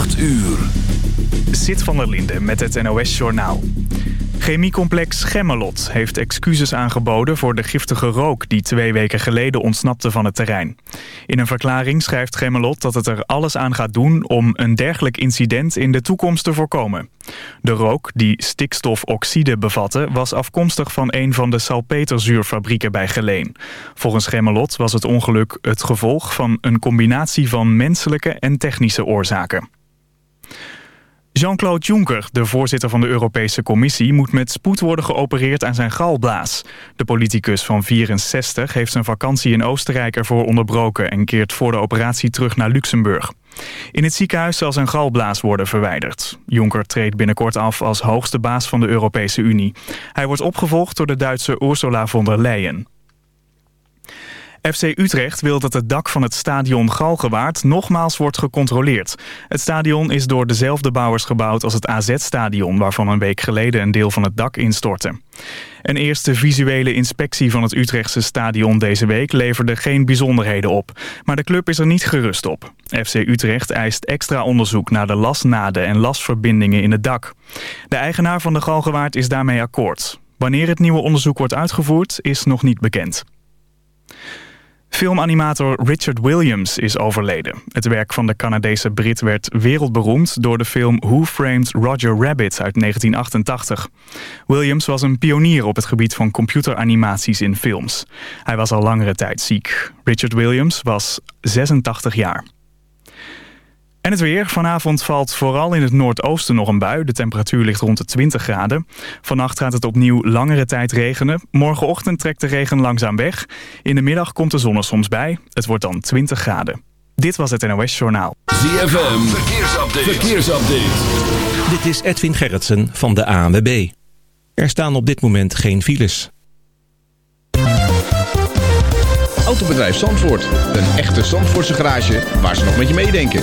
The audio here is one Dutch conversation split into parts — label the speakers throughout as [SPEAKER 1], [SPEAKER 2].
[SPEAKER 1] 8 uur.
[SPEAKER 2] Zit van der Linde met het NOS-journaal. Chemiecomplex Gemmelot heeft excuses aangeboden voor de giftige rook... die twee weken geleden ontsnapte van het terrein. In een verklaring schrijft Gemmelot dat het er alles aan gaat doen... om een dergelijk incident in de toekomst te voorkomen. De rook, die stikstofoxide bevatte... was afkomstig van een van de salpeterzuurfabrieken bij Geleen. Volgens Gemmelot was het ongeluk het gevolg van een combinatie van menselijke en technische oorzaken. Jean-Claude Juncker, de voorzitter van de Europese Commissie... moet met spoed worden geopereerd aan zijn galblaas. De politicus van 64 heeft zijn vakantie in Oostenrijk ervoor onderbroken... en keert voor de operatie terug naar Luxemburg. In het ziekenhuis zal zijn galblaas worden verwijderd. Juncker treedt binnenkort af als hoogste baas van de Europese Unie. Hij wordt opgevolgd door de Duitse Ursula von der Leyen. FC Utrecht wil dat het dak van het stadion Galgenwaard nogmaals wordt gecontroleerd. Het stadion is door dezelfde bouwers gebouwd als het AZ-stadion... waarvan een week geleden een deel van het dak instortte. Een eerste visuele inspectie van het Utrechtse stadion deze week leverde geen bijzonderheden op. Maar de club is er niet gerust op. FC Utrecht eist extra onderzoek naar de lasnaden en lasverbindingen in het dak. De eigenaar van de Galgenwaard is daarmee akkoord. Wanneer het nieuwe onderzoek wordt uitgevoerd is nog niet bekend. Filmanimator Richard Williams is overleden. Het werk van de Canadese Brit werd wereldberoemd door de film Who Framed Roger Rabbit uit 1988. Williams was een pionier op het gebied van computeranimaties in films. Hij was al langere tijd ziek. Richard Williams was 86 jaar. En het weer. Vanavond valt vooral in het noordoosten nog een bui. De temperatuur ligt rond de 20 graden. Vannacht gaat het opnieuw langere tijd regenen. Morgenochtend trekt de regen langzaam weg. In de middag komt de zon er soms bij. Het wordt dan 20 graden. Dit was het NOS Journaal.
[SPEAKER 1] ZFM. Verkeersupdate. Verkeersupdate.
[SPEAKER 3] Dit is Edwin Gerritsen van de ANWB. Er staan op dit moment geen files.
[SPEAKER 4] Autobedrijf Zandvoort. Een echte Zandvoortse garage waar ze nog met je meedenken.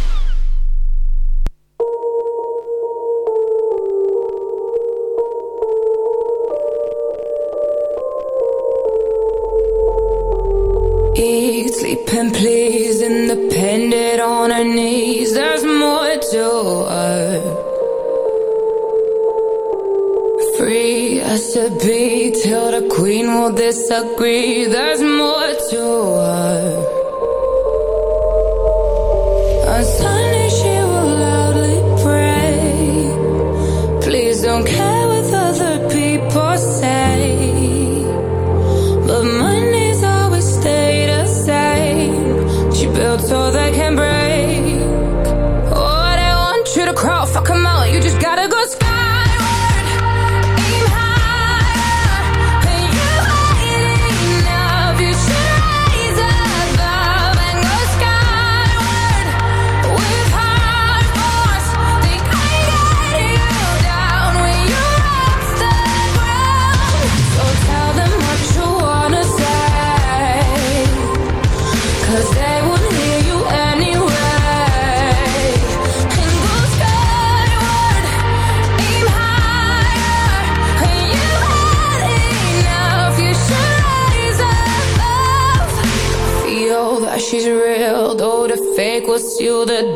[SPEAKER 5] Eat, sleep, and please, independent on her knees. There's more to her. Free as to be till the queen will disagree. There's more to her. you the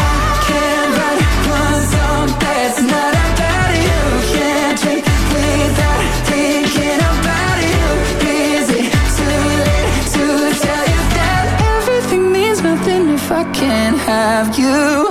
[SPEAKER 6] Can't have you?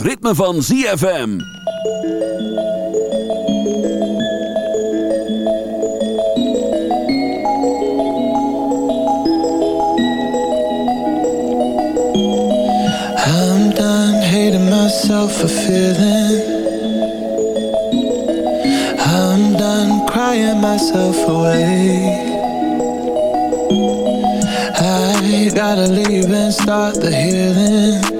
[SPEAKER 1] ritme van ZFM.
[SPEAKER 7] I'm done hating myself for feeling. I'm done crying myself away. I gotta leave and start the healing.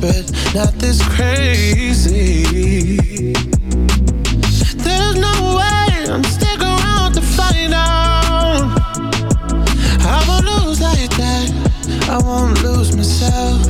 [SPEAKER 7] but not this crazy. There's no way I'm sticking around to find out. I won't lose like that. I won't lose myself.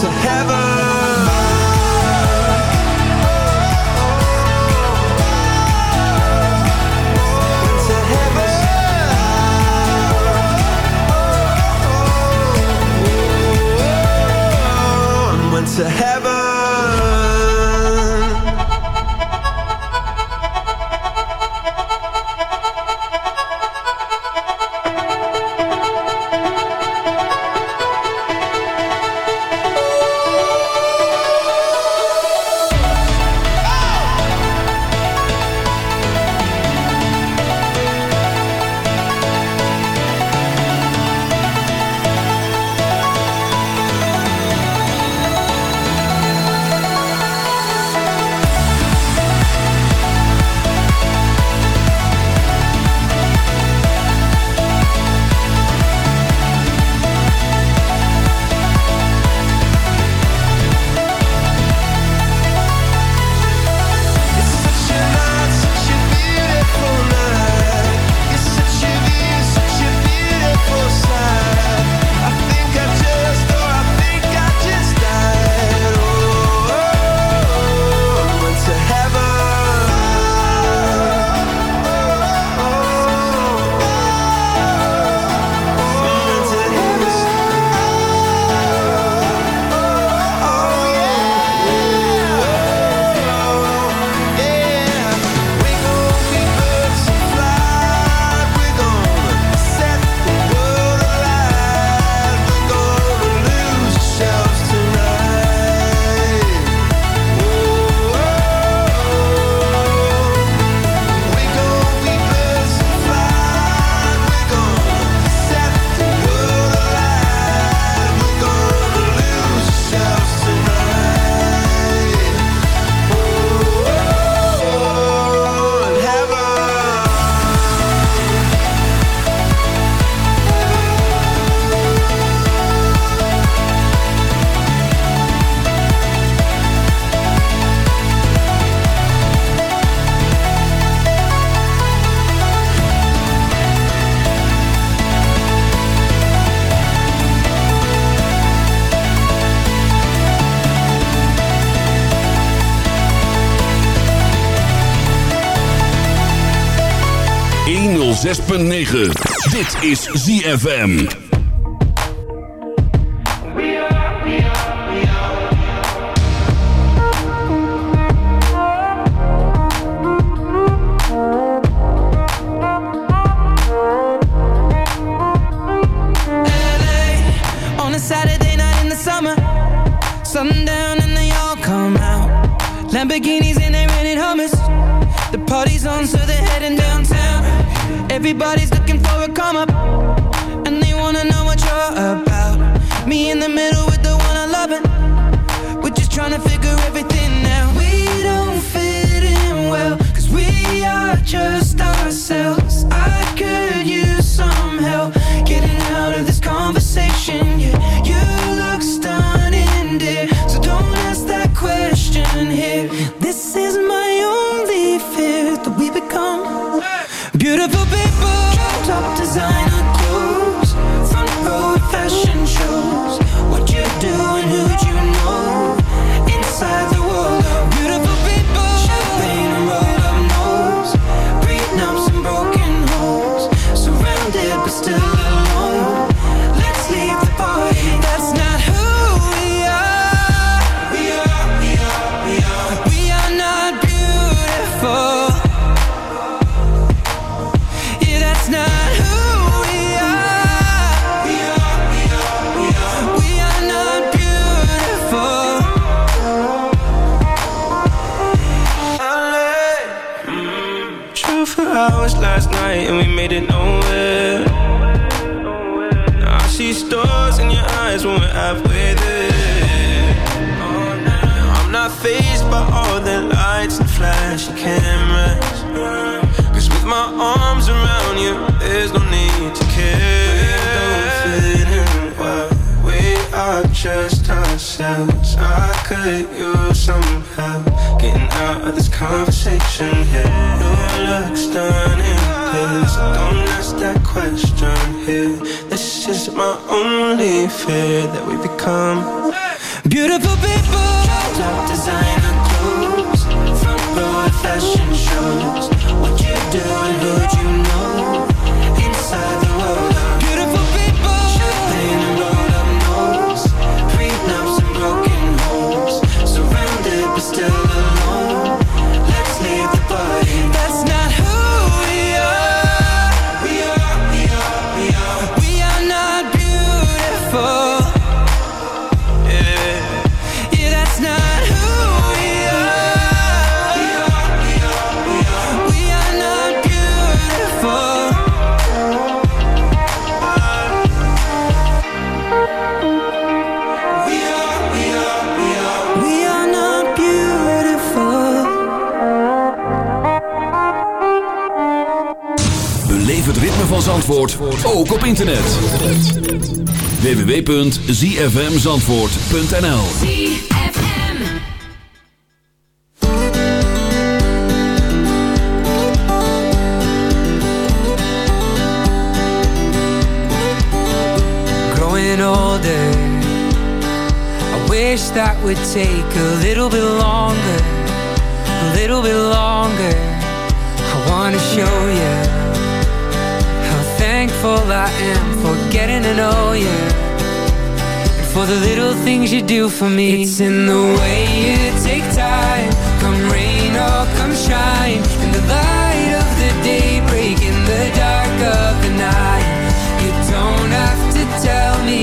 [SPEAKER 8] To
[SPEAKER 9] heaven. 6.9.
[SPEAKER 1] Dit is ZFM.
[SPEAKER 9] everybody's
[SPEAKER 1] Zandvoort ook op internet. www.zfmzandvoort.nl
[SPEAKER 9] Growing older I wish that would take a little bit longer A little bit longer. I wanna show you thankful I am for getting to know you And for the little things you do for me. It's in the way you take time. Come rain or come shine. In the light of the daybreak, In the dark of the night. You don't have to tell me.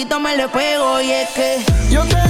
[SPEAKER 10] solito me
[SPEAKER 8] le
[SPEAKER 11] pego y es que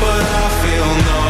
[SPEAKER 7] But I feel numb.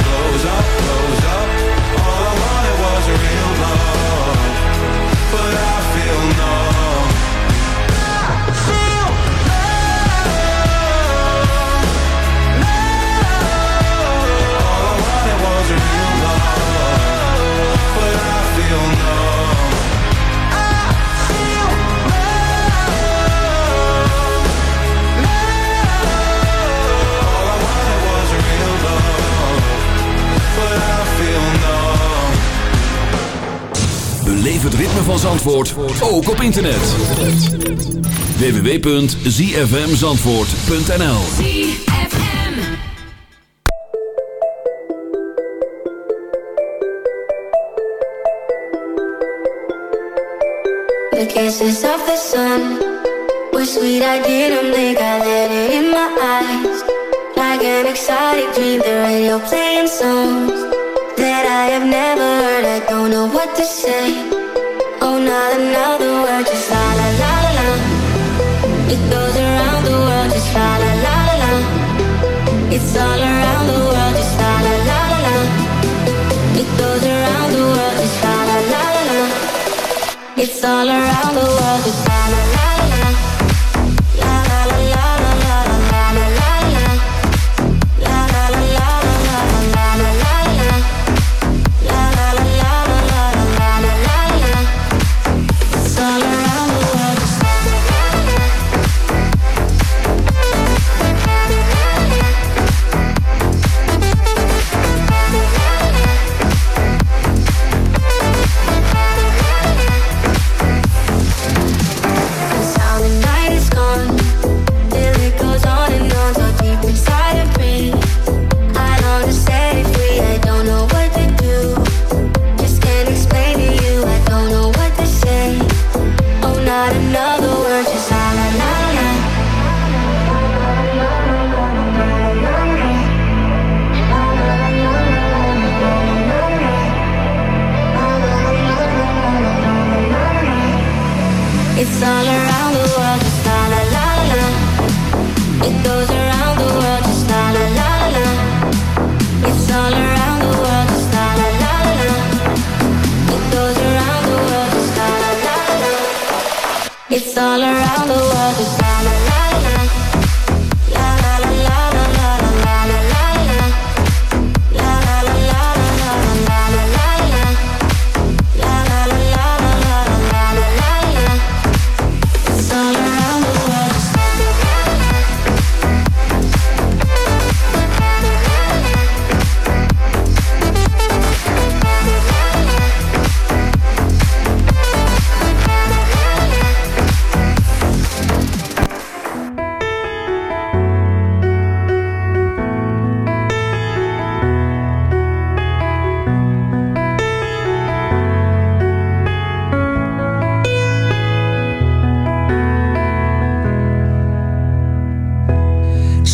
[SPEAKER 1] Beleef het ritme van Zandvoort, ook op internet. www.zfmzandvoort.nl
[SPEAKER 12] The kisses of the sun were sweet. I didn't think I let it in my eyes. Like an exotic dream, the radio playing songs that I have never heard. I don't know what to say. Oh, not another word, just la la la la. It goes around the world, just la la la la. It's all around the world, just la la la la. It goes around the world, just la la la la. It's all around the world, just la la. La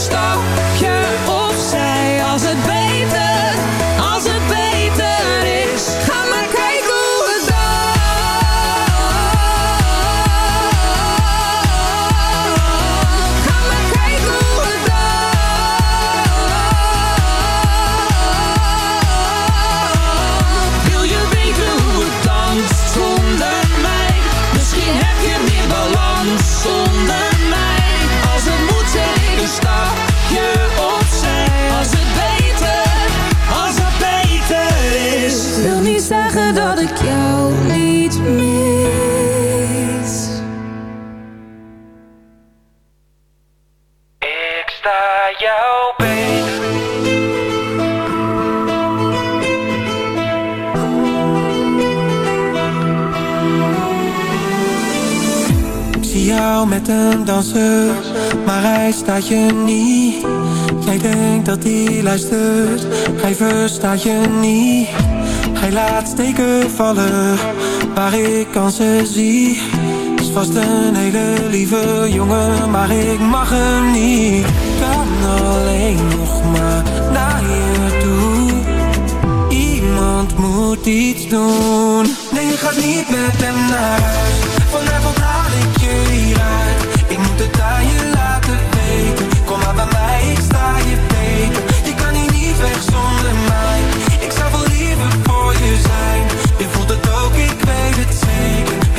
[SPEAKER 5] stapje
[SPEAKER 8] staat je niet. Jij denkt dat hij luistert, hij verstaat je niet. Hij laat steken vallen, waar ik kansen zie. Is vast een hele lieve jongen, maar ik mag hem niet. Kan alleen nog maar naar je toe. Iemand moet iets doen. Nee, je gaat niet met hem naar huis. Vanavond haal ik je hieruit. Ik moet het aan je laten weten. Kom maar bij mij, ik sta je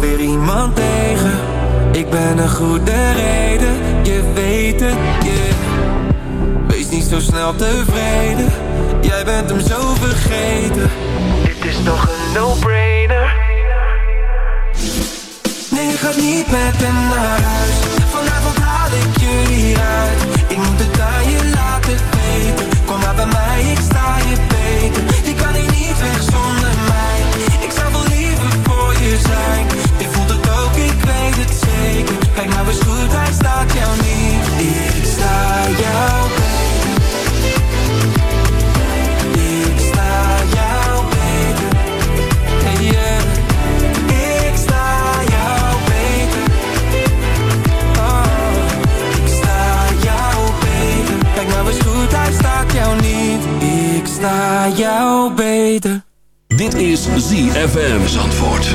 [SPEAKER 8] Weer iemand tegen. Ik ben een goede reden, je weet het, yeah. Wees niet zo snel tevreden, jij bent hem zo vergeten. Dit is toch een no-brainer? Nee, je gaat niet met hem naar huis. Vanavond haal ik je hieruit. Ik moet het aan je laten weten. Kom maar bij mij, ik Kijk nou eens goed, hij staat jou niet. Ik sta jou beter. Ik sta jou beter. Hey, yeah. Ik sta jou beter. Oh, ik sta jou beter. Kijk nou eens goed, hij staat jou niet. Ik sta jou beter.
[SPEAKER 6] Dit is ZFM Zandvoort.